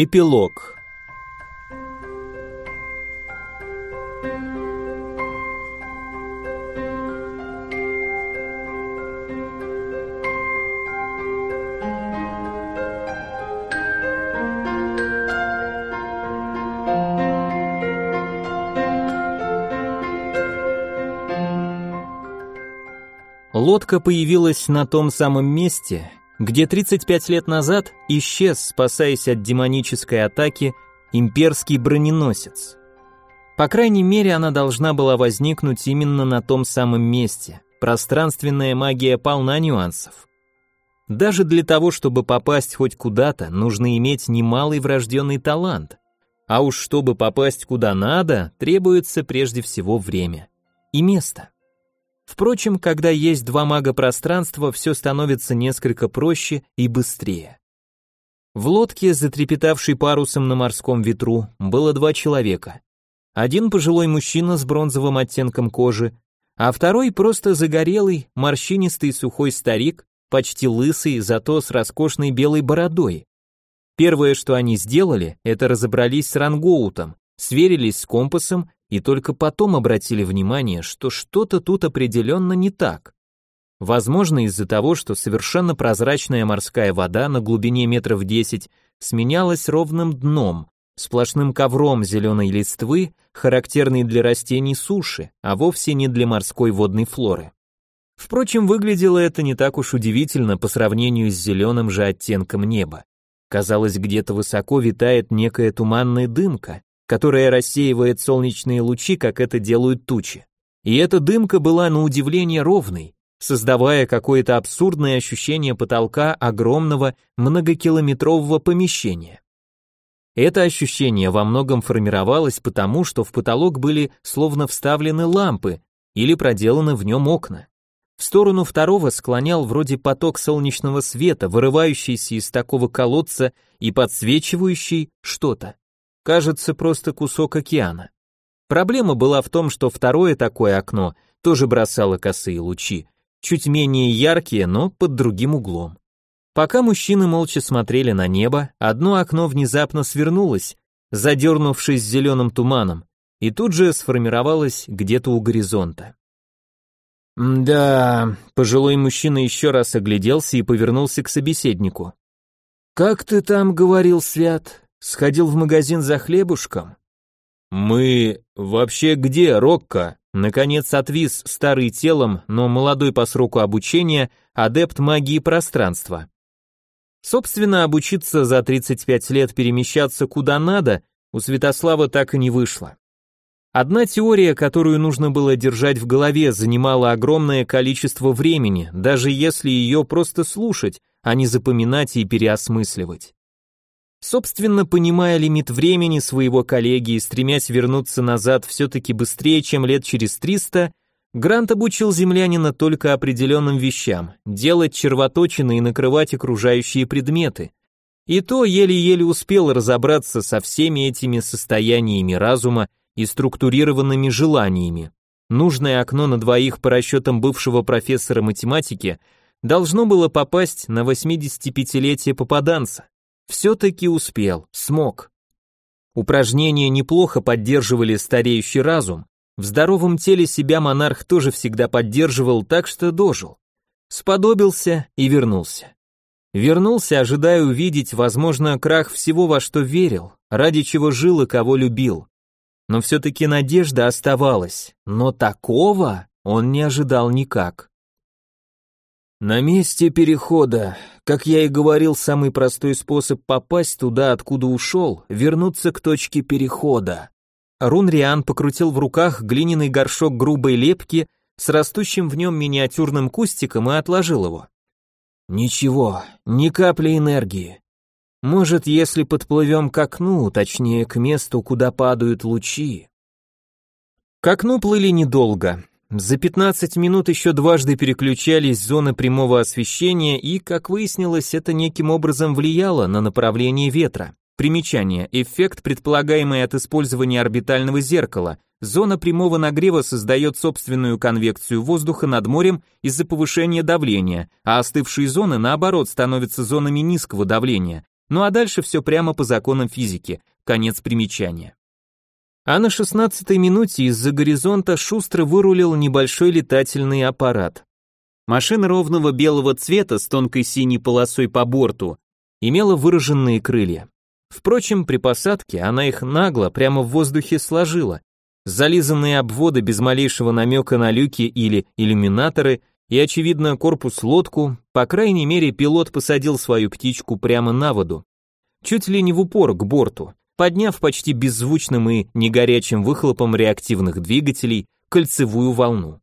Эпилог. Лодка появилась на том самом месте, где 35 лет назад исчез, спасаясь от демонической атаки, имперский броненосец. По крайней мере, она должна была возникнуть именно на том самом месте. Пространственная магия полна нюансов. Даже для того, чтобы попасть хоть куда-то, нужно иметь немалый врожденный талант. А уж чтобы попасть куда надо, требуется прежде всего время и место. Впрочем, когда есть два мага пространства, все становится несколько проще и быстрее. В лодке, затрепетавшей парусом на морском ветру, было два человека. Один пожилой мужчина с бронзовым оттенком кожи, а второй просто загорелый, морщинистый сухой старик, почти лысый, зато с роскошной белой бородой. Первое, что они сделали, это разобрались с рангоутом, сверились с компасом и только потом обратили внимание, что что-то тут определенно не так. Возможно, из-за того, что совершенно прозрачная морская вода на глубине метров 10 сменялась ровным дном, сплошным ковром зеленой листвы, характерной для растений суши, а вовсе не для морской водной флоры. Впрочем, выглядело это не так уж удивительно по сравнению с зеленым же оттенком неба. Казалось, где-то высоко витает некая туманная дымка, которая рассеивает солнечные лучи, как это делают тучи. И эта дымка была на удивление ровной, создавая какое-то абсурдное ощущение потолка огромного многокилометрового помещения. Это ощущение во многом формировалось потому, что в потолок были словно вставлены лампы или проделаны в нем окна. В сторону второго склонял вроде поток солнечного света, вырывающийся из такого колодца и подсвечивающий что-то кажется просто кусок океана. Проблема была в том, что второе такое окно тоже бросало косые лучи, чуть менее яркие, но под другим углом. Пока мужчины молча смотрели на небо, одно окно внезапно свернулось, задернувшись зеленым туманом, и тут же сформировалось где-то у горизонта. «Да...» — пожилой мужчина еще раз огляделся и повернулся к собеседнику. «Как ты там говорил, Свят? Сходил в магазин за хлебушком? Мы вообще где, Рокко? Наконец отвис старый телом, но молодой по сроку обучения адепт магии пространства. Собственно, обучиться за 35 лет перемещаться куда надо у Святослава так и не вышло. Одна теория, которую нужно было держать в голове, занимала огромное количество времени, даже если ее просто слушать, а не запоминать и переосмысливать. Собственно, понимая лимит времени своего коллеги и стремясь вернуться назад все-таки быстрее, чем лет через 300, Грант обучил землянина только определенным вещам – делать червоточины и накрывать окружающие предметы. И то еле-еле успел разобраться со всеми этими состояниями разума и структурированными желаниями. Нужное окно на двоих по расчетам бывшего профессора математики должно было попасть на 85-летие попаданца. Все-таки успел, смог. Упражнения неплохо поддерживали стареющий разум. В здоровом теле себя монарх тоже всегда поддерживал, так что дожил. Сподобился и вернулся. Вернулся, ожидая увидеть, возможно, крах всего, во что верил, ради чего жил и кого любил. Но все-таки надежда оставалась, но такого он не ожидал никак. На месте перехода, как я и говорил, самый простой способ попасть туда, откуда ушел, вернуться к точке перехода. Рунриан покрутил в руках глиняный горшок грубой лепки с растущим в нем миниатюрным кустиком и отложил его. Ничего, ни капли энергии. Может, если подплывем к окну, точнее, к месту, куда падают лучи. К окну плыли недолго. За 15 минут еще дважды переключались зоны прямого освещения и, как выяснилось, это неким образом влияло на направление ветра. Примечание. Эффект, предполагаемый от использования орбитального зеркала. Зона прямого нагрева создает собственную конвекцию воздуха над морем из-за повышения давления, а остывшие зоны, наоборот, становятся зонами низкого давления. Ну а дальше все прямо по законам физики, конец примечания. А на шестнадцатой минуте из-за горизонта шустро вырулил небольшой летательный аппарат. Машина ровного белого цвета с тонкой синей полосой по борту имела выраженные крылья. Впрочем, при посадке она их нагло прямо в воздухе сложила. Зализанные обводы без малейшего намека на люки или иллюминаторы и, очевидно, корпус лодку, по крайней мере, пилот посадил свою птичку прямо на воду. Чуть ли не в упор к борту, подняв почти беззвучным и негорячим выхлопом реактивных двигателей кольцевую волну.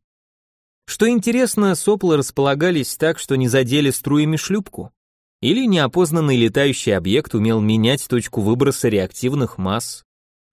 Что интересно, сопла располагались так, что не задели струями шлюпку. Или неопознанный летающий объект умел менять точку выброса реактивных масс.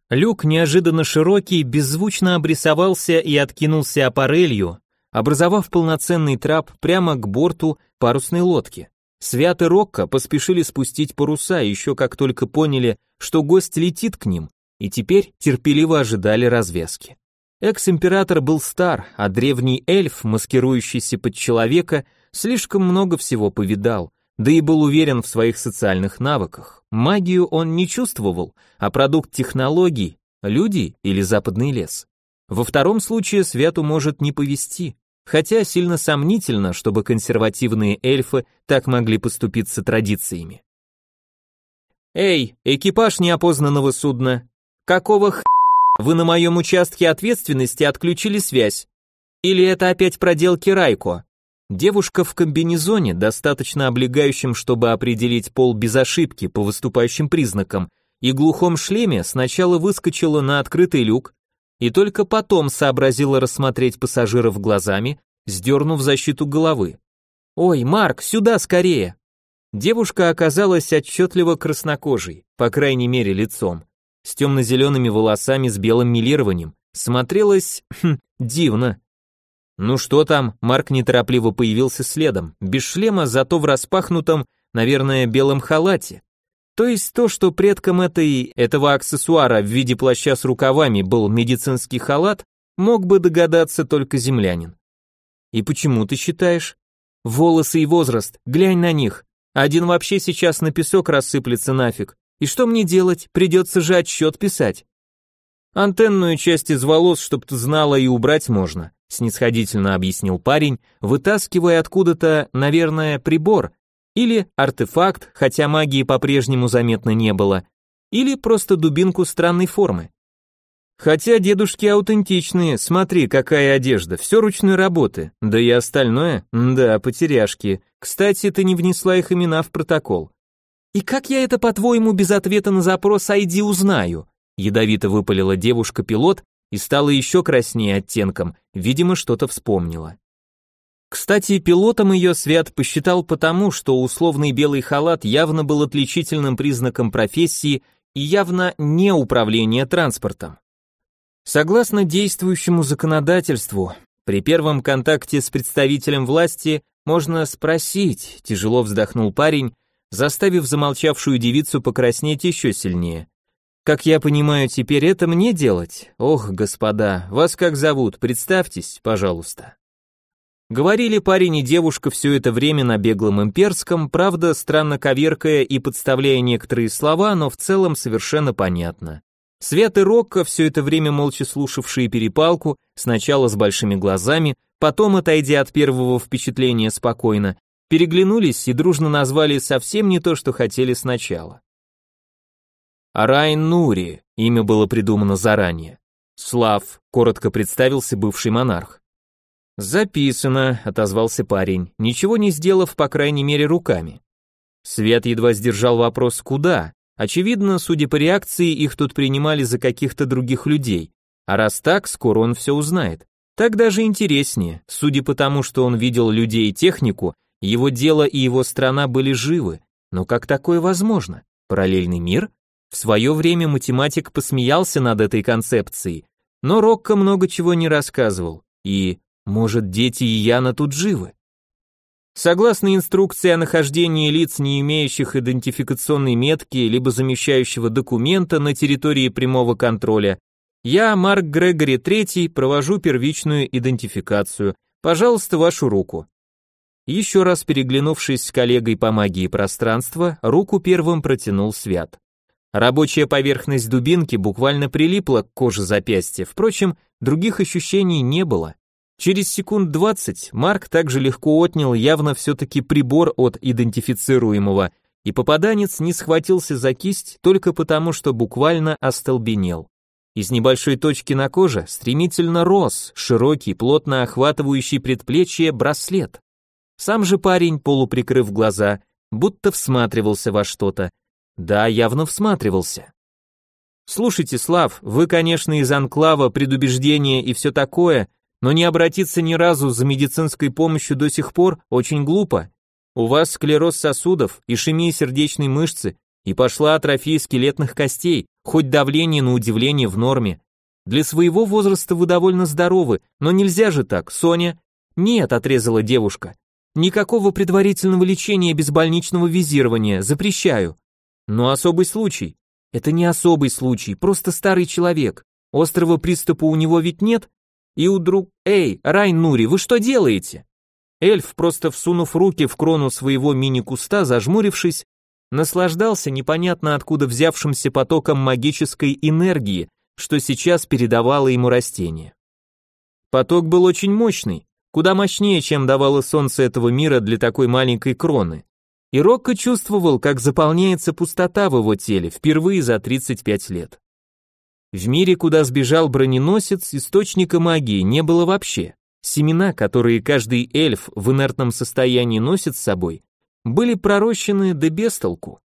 Люк неожиданно широкий, беззвучно обрисовался и откинулся аппарелью, образовав полноценный трап прямо к борту парусной лодки. Свят и Рокко поспешили спустить паруса, еще как только поняли, что гость летит к ним, и теперь терпеливо ожидали развязки. Экс-император был стар, а древний эльф, маскирующийся под человека, слишком много всего повидал, да и был уверен в своих социальных навыках. Магию он не чувствовал, а продукт технологий – люди или западный лес. Во втором случае Свету может не повести, хотя сильно сомнительно, чтобы консервативные эльфы так могли поступиться традициями. «Эй, экипаж неопознанного судна! Какого х... вы на моем участке ответственности отключили связь? Или это опять проделки Райко?» Девушка в комбинезоне, достаточно облегающем, чтобы определить пол без ошибки по выступающим признакам, и глухом шлеме сначала выскочила на открытый люк, и только потом сообразила рассмотреть пассажиров глазами, сдернув защиту головы. «Ой, Марк, сюда скорее!» Девушка оказалась отчетливо краснокожей, по крайней мере лицом, с темно-зелеными волосами с белым милированием, смотрелась хм, дивно. Ну что там, Марк неторопливо появился следом, без шлема, зато в распахнутом, наверное, белом халате. То есть то, что предком этой, этого аксессуара в виде плаща с рукавами был медицинский халат, мог бы догадаться только землянин. И почему ты считаешь? Волосы и возраст, глянь на них. Один вообще сейчас на песок рассыплется нафиг. И что мне делать? Придется же отсчет писать. Антенную часть из волос, чтоб ты знала, и убрать можно, снисходительно объяснил парень, вытаскивая откуда-то, наверное, прибор, или артефакт, хотя магии по-прежнему заметно не было, или просто дубинку странной формы. Хотя дедушки аутентичные, смотри, какая одежда, все ручной работы, да и остальное, да, потеряшки. Кстати, ты не внесла их имена в протокол. И как я это, по-твоему, без ответа на запрос ID узнаю? Ядовито выпалила девушка-пилот и стала еще краснее оттенком, видимо, что-то вспомнила. Кстати, пилотом ее Свят посчитал потому, что условный белый халат явно был отличительным признаком профессии и явно не управление транспортом. Согласно действующему законодательству, при первом контакте с представителем власти можно спросить, тяжело вздохнул парень, заставив замолчавшую девицу покраснеть еще сильнее. Как я понимаю, теперь это мне делать? Ох, господа, вас как зовут? Представьтесь, пожалуйста. Говорили парень и девушка все это время на беглом имперском, правда, странно коверкая и подставляя некоторые слова, но в целом совершенно понятно. Свет и Рокко, все это время молча слушавшие перепалку, сначала с большими глазами, потом, отойдя от первого впечатления спокойно, переглянулись и дружно назвали совсем не то, что хотели сначала. Арайн Нури, имя было придумано заранее. Слав, коротко представился бывший монарх. «Записано», — отозвался парень, ничего не сделав, по крайней мере, руками. Свет едва сдержал вопрос «куда?». Очевидно, судя по реакции, их тут принимали за каких-то других людей. А раз так, скоро он все узнает. Так даже интереснее. Судя по тому, что он видел людей и технику, его дело и его страна были живы. Но как такое возможно? Параллельный мир? В свое время математик посмеялся над этой концепцией, но Рокко много чего не рассказывал. И может, дети и Яна тут живы? Согласно инструкции о нахождении лиц, не имеющих идентификационной метки либо замещающего документа на территории прямого контроля, я, Марк Грегори III, провожу первичную идентификацию. Пожалуйста, вашу руку. Еще раз переглянувшись с коллегой по магии пространства, руку первым протянул Свят. Рабочая поверхность дубинки буквально прилипла к коже запястья, впрочем, других ощущений не было. Через секунд двадцать Марк также легко отнял явно все-таки прибор от идентифицируемого, и попаданец не схватился за кисть только потому, что буквально остолбенел. Из небольшой точки на коже стремительно рос широкий, плотно охватывающий предплечье браслет. Сам же парень, полуприкрыв глаза, будто всматривался во что-то, да, явно всматривался. Слушайте, Слав, вы, конечно, из анклава, предубеждения и все такое, но не обратиться ни разу за медицинской помощью до сих пор очень глупо. У вас склероз сосудов, ишемия сердечной мышцы и пошла атрофия скелетных костей, хоть давление на удивление в норме. Для своего возраста вы довольно здоровы, но нельзя же так, Соня. Нет, отрезала девушка. Никакого предварительного лечения без больничного визирования, запрещаю. Но особый случай. Это не особый случай, просто старый человек. Острого приступа у него ведь нет? И у друг... Эй, Райн Нури, вы что делаете? Эльф, просто всунув руки в крону своего мини-куста, зажмурившись, наслаждался непонятно откуда взявшимся потоком магической энергии, что сейчас передавало ему растение. Поток был очень мощный, куда мощнее, чем давало солнце этого мира для такой маленькой кроны. И Рокко чувствовал, как заполняется пустота в его теле впервые за 35 лет. В мире, куда сбежал броненосец, источника магии не было вообще. Семена, которые каждый эльф в инертном состоянии носит с собой, были пророщены до бестолку.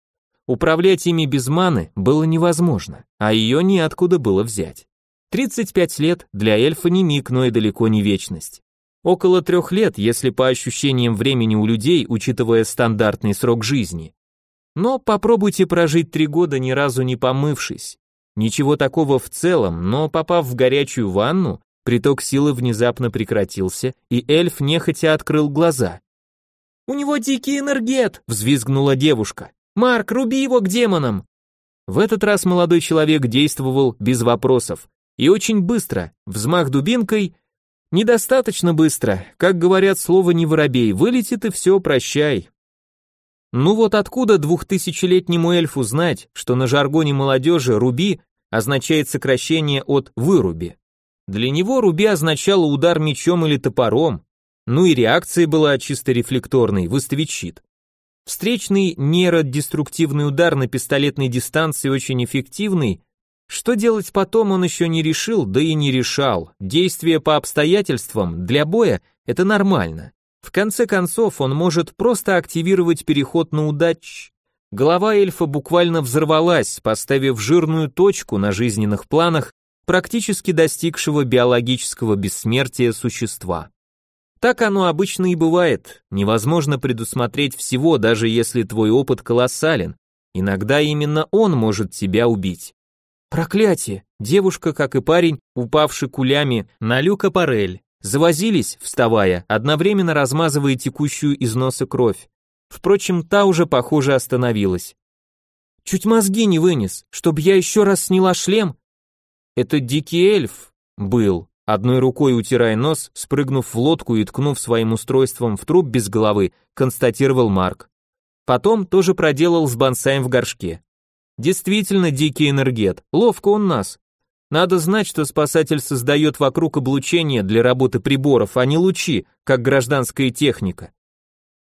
Управлять ими без маны было невозможно, а ее неоткуда было взять. 35 лет для эльфа не миг, но и далеко не вечность. Около трех лет, если по ощущениям времени у людей, учитывая стандартный срок жизни. Но попробуйте прожить три года ни разу не помывшись. Ничего такого в целом, но попав в горячую ванну, приток силы внезапно прекратился, и эльф нехотя открыл глаза. «У него дикий энергет!» — взвизгнула девушка. «Марк, руби его к демонам!» В этот раз молодой человек действовал без вопросов. И очень быстро, взмах дубинкой — Недостаточно быстро, как говорят, слово не воробей, вылетит и все, прощай. Ну вот откуда двухтысячелетнему эльфу знать, что на жаргоне молодежи «руби» означает сокращение от «выруби». Для него «руби» означало удар мечом или топором, ну и реакция была чисто рефлекторной, выставить щит. Встречный нейродеструктивный удар на пистолетной дистанции очень эффективный, что делать потом он еще не решил, да и не решал. Действие по обстоятельствам для боя – это нормально. В конце концов, он может просто активировать переход на удач. Голова эльфа буквально взорвалась, поставив жирную точку на жизненных планах практически достигшего биологического бессмертия существа. Так оно обычно и бывает. Невозможно предусмотреть всего, даже если твой опыт колоссален. Иногда именно он может тебя убить. Проклятие! Девушка, как и парень, упавший кулями на люка парель, завозились, вставая, одновременно размазывая текущую из носа кровь. Впрочем, та уже, похоже, остановилась. Чуть мозги не вынес, чтобы я еще раз сняла шлем. Это дикий эльф был, одной рукой утирая нос, спрыгнув в лодку и ткнув своим устройством в труп без головы, констатировал Марк. Потом тоже проделал с бонсаем в горшке. Действительно дикий энергет, ловко он нас. Надо знать, что спасатель создает вокруг облучение для работы приборов, а не лучи, как гражданская техника.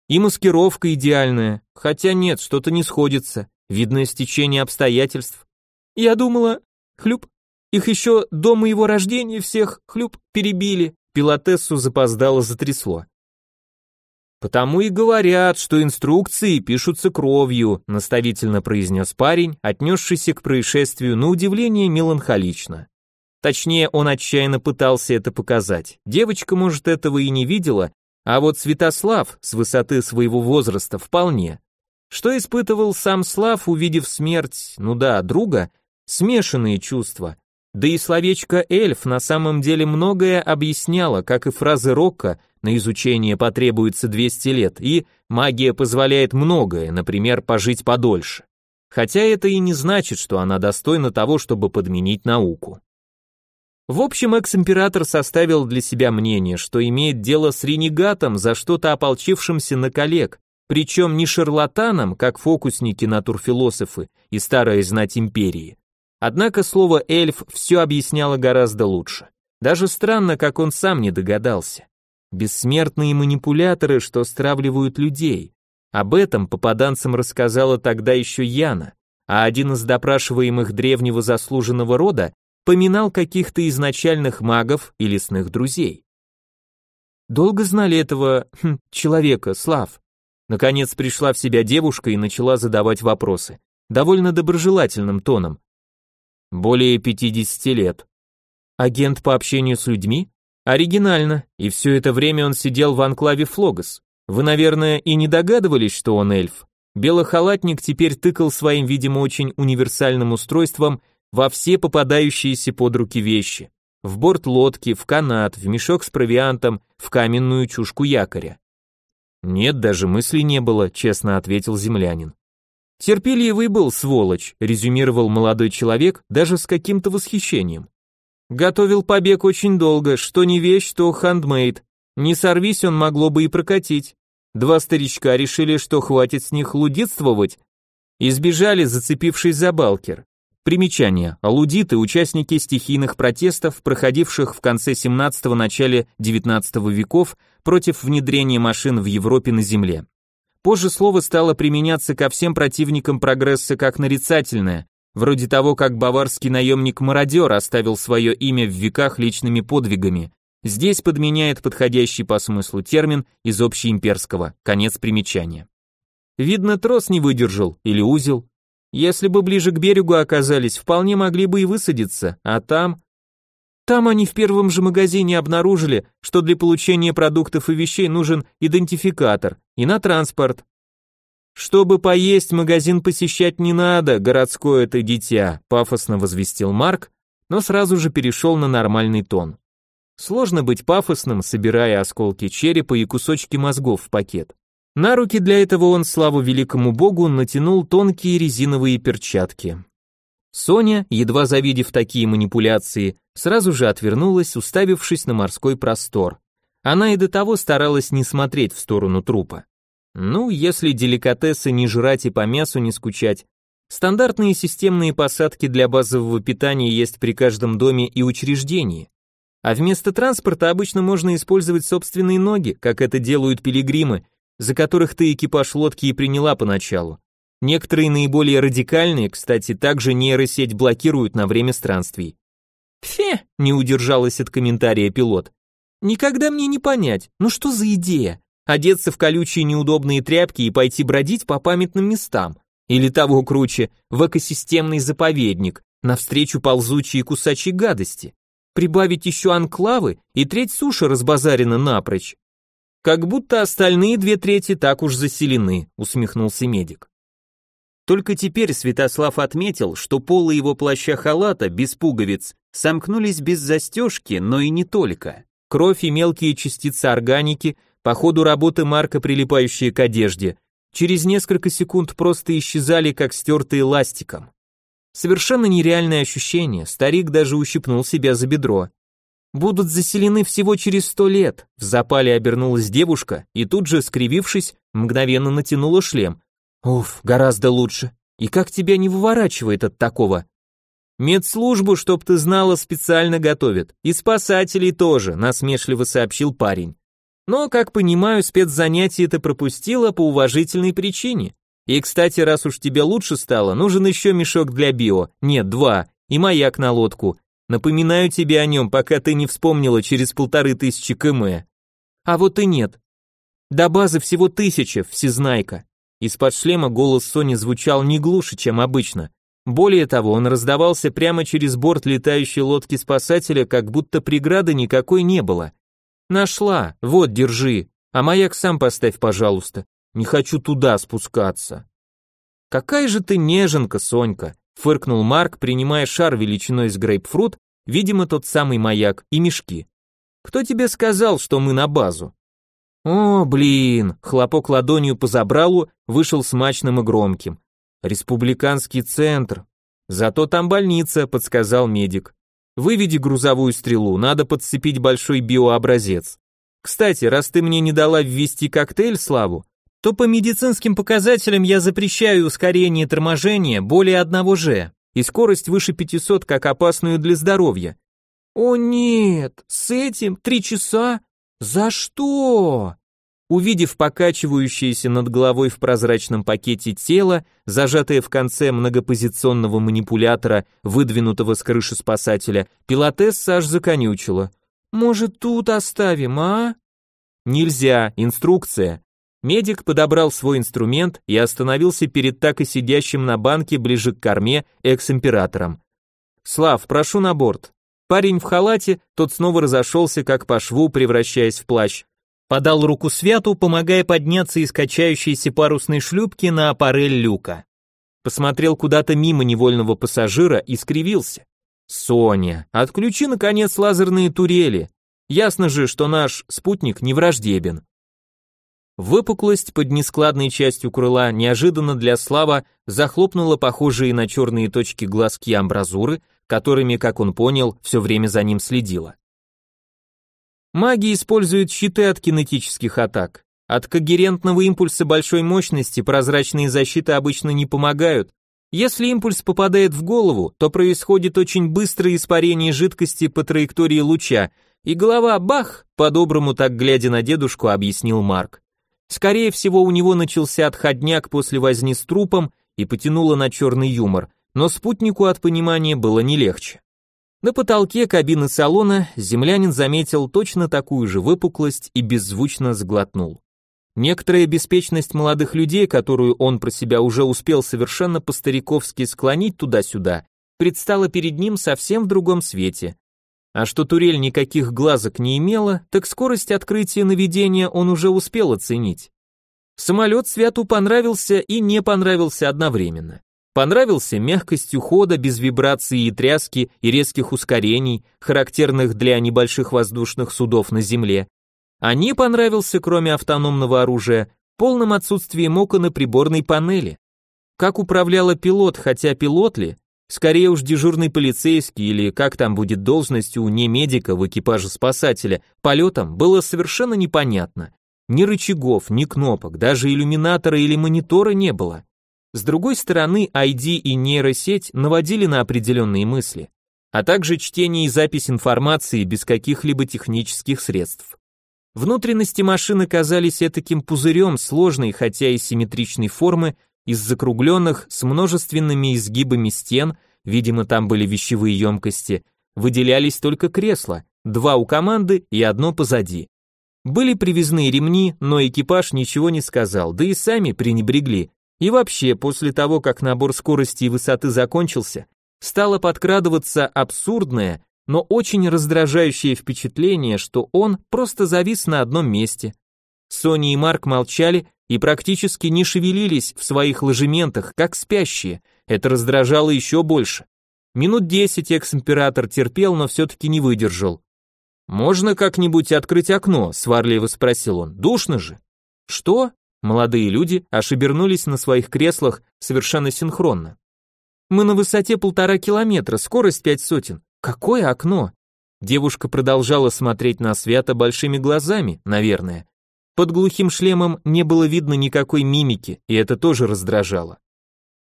И маскировка идеальная, хотя нет, что-то не сходится, видно стечение обстоятельств. Я думала, хлюп, их еще до моего рождения всех, хлюп, перебили. Пилотессу запоздало затрясло. Потому и говорят, что инструкции пишутся кровью, наставительно произнес парень, отнесшийся к происшествию на удивление меланхолично. Точнее, он отчаянно пытался это показать. Девочка, может, этого и не видела, а вот Святослав с высоты своего возраста вполне. Что испытывал сам Слав, увидев смерть, ну да, друга, смешанные чувства. Да и словечко «эльф» на самом деле многое объясняло, как и фразы Рокко – на изучение потребуется 200 лет, и магия позволяет многое, например, пожить подольше. Хотя это и не значит, что она достойна того, чтобы подменить науку. В общем, экс-император составил для себя мнение, что имеет дело с ренегатом, за что-то ополчившимся на коллег, причем не шарлатаном, как фокусники натурфилософы и старая знать империи. Однако слово «эльф» все объясняло гораздо лучше. Даже странно, как он сам не догадался. Бессмертные манипуляторы, что стравливают людей. Об этом попаданцам рассказала тогда еще Яна, а один из допрашиваемых древнего заслуженного рода поминал каких-то изначальных магов и лесных друзей. Долго знали этого хм, человека, Слав. Наконец пришла в себя девушка и начала задавать вопросы, довольно доброжелательным тоном. Более 50 лет. Агент по общению с людьми? Оригинально, и все это время он сидел в анклаве Флогос. Вы, наверное, и не догадывались, что он эльф. Белохалатник теперь тыкал своим, видимо, очень универсальным устройством во все попадающиеся под руки вещи. В борт лодки, в канат, в мешок с провиантом, в каменную чушку якоря. Нет, даже мысли не было, честно ответил землянин. Терпеливый был, сволочь, резюмировал молодой человек, даже с каким-то восхищением. Готовил побег очень долго, что не вещь, то хандмейд. Не сорвись, он могло бы и прокатить. Два старичка решили, что хватит с них лудитствовать, и сбежали, зацепившись за балкер. Примечание. Алудиты – участники стихийных протестов, проходивших в конце 17-го – начале 19 веков против внедрения машин в Европе на Земле. Позже слово стало применяться ко всем противникам прогресса как нарицательное, вроде того, как баварский наемник-мародер оставил свое имя в веках личными подвигами. Здесь подменяет подходящий по смыслу термин из общеимперского, конец примечания. Видно, трос не выдержал, или узел, если бы ближе к берегу оказались, вполне могли бы и высадиться, а там... Там они в первом же магазине обнаружили, что для получения продуктов и вещей нужен идентификатор, и на транспорт. Чтобы поесть, магазин посещать не надо, городское это дитя, пафосно возвестил Марк, но сразу же перешел на нормальный тон. Сложно быть пафосным, собирая осколки черепа и кусочки мозгов в пакет. На руки для этого он, славу великому богу, натянул тонкие резиновые перчатки. Соня, едва завидев такие манипуляции, сразу же отвернулась, уставившись на морской простор. Она и до того старалась не смотреть в сторону трупа. Ну, если деликатесы не жрать и по мясу не скучать, стандартные системные посадки для базового питания есть при каждом доме и учреждении. А вместо транспорта обычно можно использовать собственные ноги, как это делают пилигримы, за которых ты экипаж лодки и приняла поначалу. Некоторые наиболее радикальные, кстати, также нейросеть блокируют на время странствий. Фе, не удержалась от комментария пилот. Никогда мне не понять, ну что за идея? Одеться в колючие неудобные тряпки и пойти бродить по памятным местам. Или того круче, в экосистемный заповедник, навстречу ползучей и кусачей гадости. Прибавить еще анклавы, и треть суши разбазарена напрочь. Как будто остальные две трети так уж заселены, усмехнулся медик. Только теперь Святослав отметил, что полы его плаща-халата без пуговиц сомкнулись без застежки, но и не только. Кровь и мелкие частицы органики, по ходу работы Марка, прилипающие к одежде, через несколько секунд просто исчезали, как стертые ластиком. Совершенно нереальное ощущение, старик даже ущипнул себя за бедро будут заселены всего через сто лет. В запале обернулась девушка и тут же, скривившись, мгновенно натянула шлем. Уф, гораздо лучше. И как тебя не выворачивает от такого? Медслужбу, чтоб ты знала, специально готовят. И спасателей тоже, насмешливо сообщил парень. Но, как понимаю, спецзанятие ты пропустила по уважительной причине. И, кстати, раз уж тебе лучше стало, нужен еще мешок для био. Нет, два. И маяк на лодку. Напоминаю тебе о нем, пока ты не вспомнила через полторы тысячи км. А вот и нет. До базы всего тысяча, всезнайка. Из-под шлема голос Сони звучал не глуше, чем обычно. Более того, он раздавался прямо через борт летающей лодки спасателя, как будто преграды никакой не было. Нашла, вот, держи, а маяк сам поставь, пожалуйста. Не хочу туда спускаться. Какая же ты неженка, Сонька фыркнул Марк, принимая шар величиной с грейпфрут, видимо, тот самый маяк и мешки. Кто тебе сказал, что мы на базу? О, блин, хлопок ладонью по забралу вышел смачным и громким. Республиканский центр. Зато там больница, подсказал медик. Выведи грузовую стрелу, надо подцепить большой биообразец. Кстати, раз ты мне не дала ввести коктейль, Славу, то по медицинским показателям я запрещаю ускорение торможения более 1 Ж и скорость выше 500 как опасную для здоровья. О нет, с этим три часа? За что? Увидев покачивающееся над головой в прозрачном пакете тело, зажатое в конце многопозиционного манипулятора, выдвинутого с крыши спасателя, пилотесса аж законючила. «Может, тут оставим, а?» «Нельзя, инструкция». Медик подобрал свой инструмент и остановился перед так и сидящим на банке ближе к корме экс-императором. «Слав, прошу на борт». Парень в халате, тот снова разошелся как по шву, превращаясь в плащ. Подал руку Святу, помогая подняться из качающейся парусной шлюпки на аппарель люка. Посмотрел куда-то мимо невольного пассажира и скривился. «Соня, отключи, наконец, лазерные турели. Ясно же, что наш спутник не враждебен». Выпуклость под нескладной частью крыла неожиданно для Слава захлопнула похожие на черные точки глазки амбразуры, которыми, как он понял, все время за ним следила. Маги используют щиты от кинетических атак. От когерентного импульса большой мощности прозрачные защиты обычно не помогают. Если импульс попадает в голову, то происходит очень быстрое испарение жидкости по траектории луча, и голова бах, по-доброму так глядя на дедушку, объяснил Марк. Скорее всего, у него начался отходняк после возни с трупом и потянуло на черный юмор, но спутнику от понимания было не легче. На потолке кабины салона землянин заметил точно такую же выпуклость и беззвучно сглотнул. Некоторая беспечность молодых людей, которую он про себя уже успел совершенно по-стариковски склонить туда-сюда, предстала перед ним совсем в другом свете. А что турель никаких глазок не имела, так скорость открытия наведения он уже успел оценить. Самолет Святу понравился и не понравился одновременно. Понравился мягкостью хода без вибрации и тряски и резких ускорений, характерных для небольших воздушных судов на Земле. А не понравился, кроме автономного оружия, полным отсутствием окон и приборной панели. Как управляла пилот, хотя пилот ли, скорее уж дежурный полицейский или как там будет должность у не медика в экипаже спасателя, полетом было совершенно непонятно. Ни рычагов, ни кнопок, даже иллюминатора или монитора не было. С другой стороны, ID и нейросеть наводили на определенные мысли, а также чтение и запись информации без каких-либо технических средств. Внутренности машины казались таким пузырем сложной, хотя и симметричной формы, из закругленных с множественными изгибами стен, видимо там были вещевые емкости, выделялись только кресла, два у команды и одно позади. Были привязные ремни, но экипаж ничего не сказал, да и сами пренебрегли, и вообще, после того, как набор скорости и высоты закончился, стало подкрадываться абсурдное, но очень раздражающее впечатление, что он просто завис на одном месте. Сони и Марк молчали и практически не шевелились в своих ложементах, как спящие. Это раздражало еще больше. Минут десять экс-император терпел, но все-таки не выдержал. «Можно как-нибудь открыть окно?» — сварливо спросил он. «Душно же». «Что?» Молодые люди аж на своих креслах совершенно синхронно. «Мы на высоте полтора километра, скорость пять сотен. Какое окно?» Девушка продолжала смотреть на Свята большими глазами, наверное. Под глухим шлемом не было видно никакой мимики, и это тоже раздражало.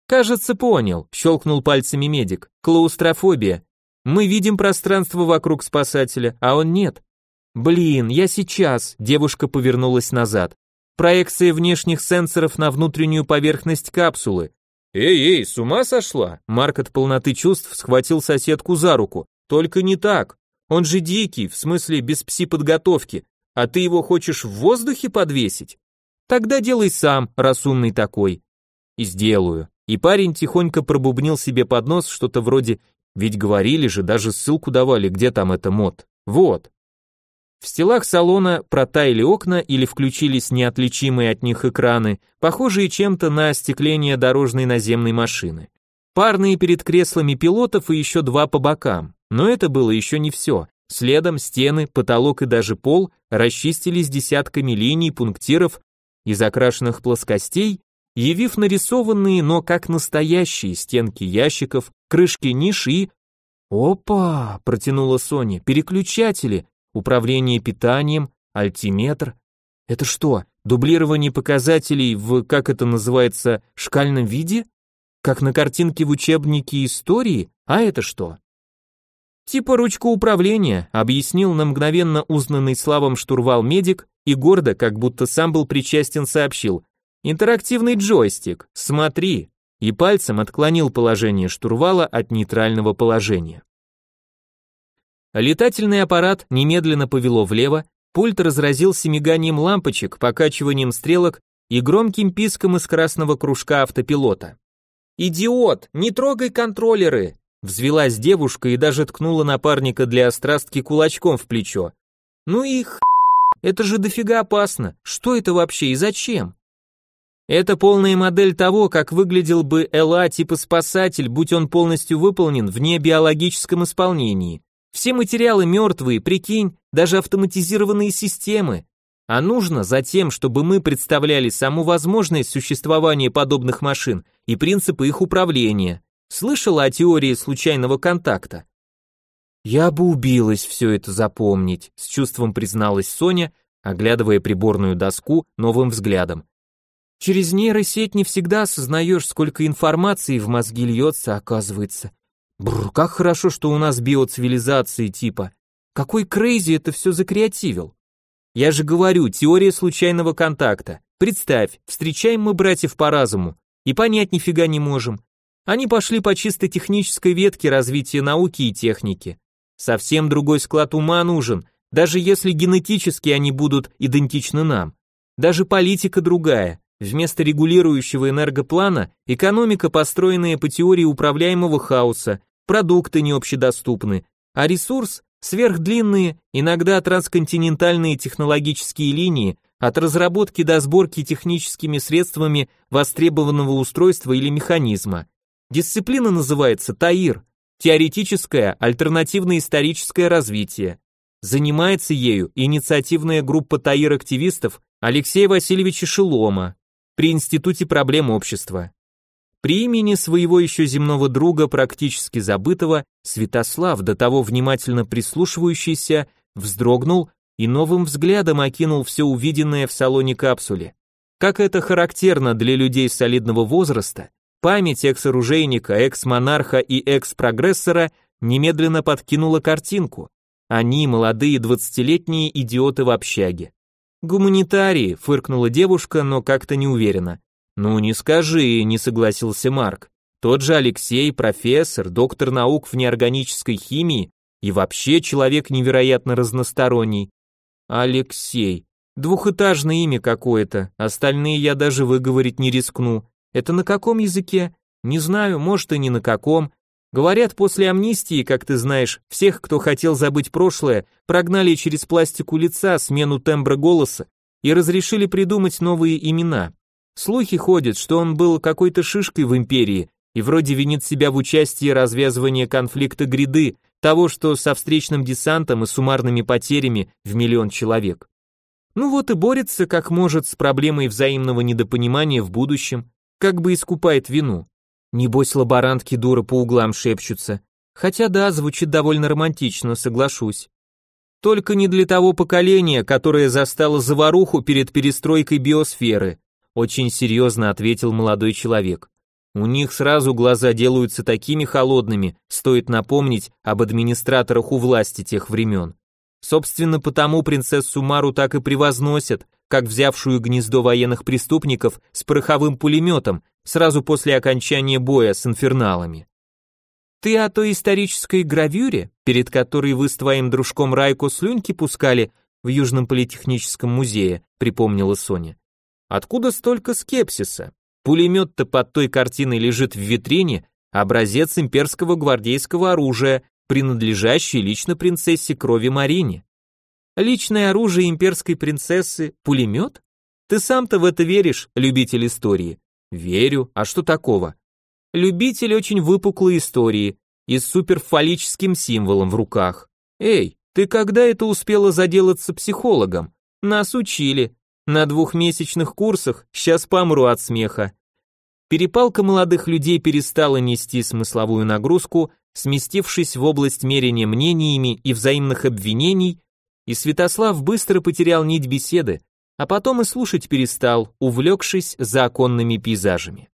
«Кажется, понял», — щелкнул пальцами медик. «Клаустрофобия. Мы видим пространство вокруг спасателя, а он нет». «Блин, я сейчас», — девушка повернулась назад. Проекция внешних сенсоров на внутреннюю поверхность капсулы. Эй, эй, с ума сошла? Марк от полноты чувств схватил соседку за руку. Только не так. Он же дикий, в смысле без пси-подготовки. А ты его хочешь в воздухе подвесить? Тогда делай сам, раз умный такой. И сделаю. И парень тихонько пробубнил себе под нос что-то вроде «Ведь говорили же, даже ссылку давали, где там это мод». Вот. В стелах салона протаяли окна или включились неотличимые от них экраны, похожие чем-то на остекление дорожной наземной машины. Парные перед креслами пилотов и еще два по бокам. Но это было еще не все. Следом стены, потолок и даже пол расчистились десятками линий, пунктиров из окрашенных плоскостей, явив нарисованные, но как настоящие стенки ящиков, крышки ниш и... Опа, протянула Соня, переключатели, управление питанием, альтиметр. Это что, дублирование показателей в, как это называется, шкальном виде? Как на картинке в учебнике истории? А это что? Типа ручка управления, объяснил на мгновенно узнанный Славом штурвал-медик и гордо, как будто сам был причастен, сообщил. Интерактивный джойстик, смотри. И пальцем отклонил положение штурвала от нейтрального положения. Летательный аппарат немедленно повело влево, пульт разразился миганием лампочек, покачиванием стрелок и громким писком из красного кружка автопилота. «Идиот! Не трогай контроллеры!» Взвелась девушка и даже ткнула напарника для острастки кулачком в плечо. Ну их, это же дофига опасно. Что это вообще и зачем? Это полная модель того, как выглядел бы ЛА типа спасатель, будь он полностью выполнен в небиологическом исполнении. Все материалы мертвые, прикинь, даже автоматизированные системы. А нужно затем, чтобы мы представляли саму возможность существования подобных машин и принципы их управления. Слышала о теории случайного контакта? Я бы убилась все это запомнить, с чувством призналась Соня, оглядывая приборную доску новым взглядом. Через нейросеть не всегда осознаешь, сколько информации в мозги льется, оказывается. Бррр, как хорошо, что у нас биоцивилизации типа. Какой крейзи это все закреативил. Я же говорю, теория случайного контакта. Представь, встречаем мы братьев по разуму, и понять нифига не можем. Они пошли по чисто технической ветке развития науки и техники. Совсем другой склад ума нужен, даже если генетически они будут идентичны нам. Даже политика другая. Вместо регулирующего энергоплана экономика, построенная по теории управляемого хаоса, продукты не общедоступны, а ресурс сверхдлинные, иногда трансконтинентальные технологические линии от разработки до сборки техническими средствами востребованного устройства или механизма. Дисциплина называется ТАИР, теоретическое альтернативно-историческое развитие. Занимается ею инициативная группа ТАИР-активистов Алексея Васильевича Шелома при Институте проблем общества. При имени своего еще земного друга, практически забытого, Святослав, до того внимательно прислушивающийся, вздрогнул и новым взглядом окинул все увиденное в салоне капсуле. Как это характерно для людей солидного возраста, Память экс-оружейника, экс-монарха и экс-прогрессора немедленно подкинула картинку. Они молодые двадцатилетние идиоты в общаге. Гуманитарии, фыркнула девушка, но как-то не уверена. Ну не скажи, не согласился Марк. Тот же Алексей, профессор, доктор наук в неорганической химии и вообще человек невероятно разносторонний. Алексей. Двухэтажное имя какое-то, остальные я даже выговорить не рискну. Это на каком языке? Не знаю, может и не на каком. Говорят, после амнистии, как ты знаешь, всех, кто хотел забыть прошлое, прогнали через пластику лица, смену тембра голоса и разрешили придумать новые имена. Слухи ходят, что он был какой-то шишкой в империи и вроде винит себя в участии развязывания конфликта гряды, того, что со встречным десантом и суммарными потерями в миллион человек. Ну вот и борется как может с проблемой взаимного недопонимания в будущем, как бы искупает вину. Небось лаборантки дура по углам шепчутся. Хотя да, звучит довольно романтично, соглашусь. Только не для того поколения, которое застало заваруху перед перестройкой биосферы, очень серьезно ответил молодой человек. У них сразу глаза делаются такими холодными, стоит напомнить об администраторах у власти тех времен. Собственно, потому принцессу Мару так и превозносят, как взявшую гнездо военных преступников с пороховым пулеметом сразу после окончания боя с инферналами. Ты о той исторической гравюре, перед которой вы с твоим дружком Райко слюньки пускали в Южном политехническом музее, припомнила Соня. Откуда столько скепсиса? Пулемет-то под той картиной лежит в витрине, образец имперского гвардейского оружия, принадлежащий лично принцессе крови Марине. Личное оружие имперской принцессы – пулемет? Ты сам-то в это веришь, любитель истории? Верю, а что такого? Любитель очень выпуклой истории и с суперфаллическим символом в руках. Эй, ты когда это успела заделаться психологом? Нас учили. На двухмесячных курсах сейчас помру от смеха. Перепалка молодых людей перестала нести смысловую нагрузку, сместившись в область мерения мнениями и взаимных обвинений, и Святослав быстро потерял нить беседы, а потом и слушать перестал, увлекшись за оконными пейзажами.